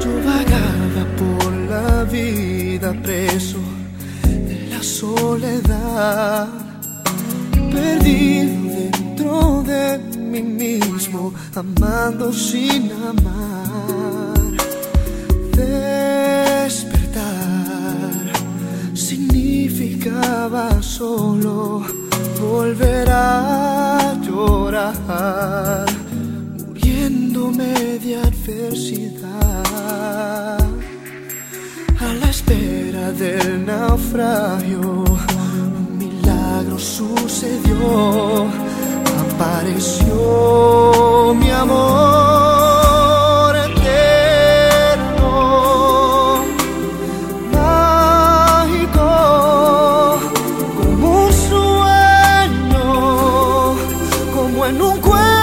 Yo vagaba por la vida preso de la soledad, perdido dentro de mí mismo, amando sin amar. Despertar significaba solo volver a llorar, de adversidad. A la espera del naufragio, un milagro sucedió, apareció mi amor eterno mágico como un sueño, como en un cuento.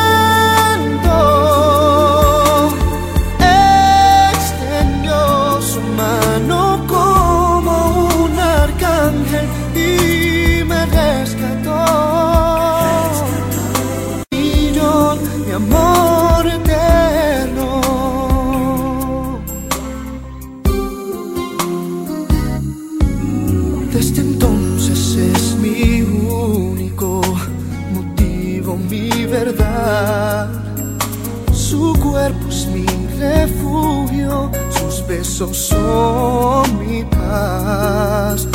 Amor eterno. Desde entonces es mi único motivo, mi verdad. Su cuerpo es mi refugio, sus besos son mi paz.